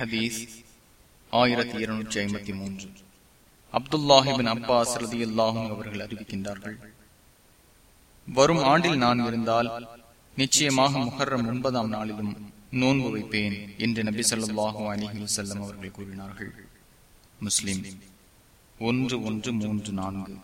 ஹதீஸ் ஆயிரத்தி இருநூற்றி ஐம்பத்தி மூன்று. அப்துல்லாஹிபின் அப்பாஸ் ரதி அல்லாஹும் அவர்கள் அறிவிக்கின்றார்கள். வரும் ஆண்டில் நான் இருந்தால் நிச்சயமாக முஹர்ரம் ஒன்பதாம் நாளிலும் நோன்பு வைப்பேன் என்று நபி சொல்லாஹு அலிஹி செல்லம் அவர்கள் கூறினார்கள். முஸ்லிம் ஒன்று ஒன்று மூன்று நான்கு.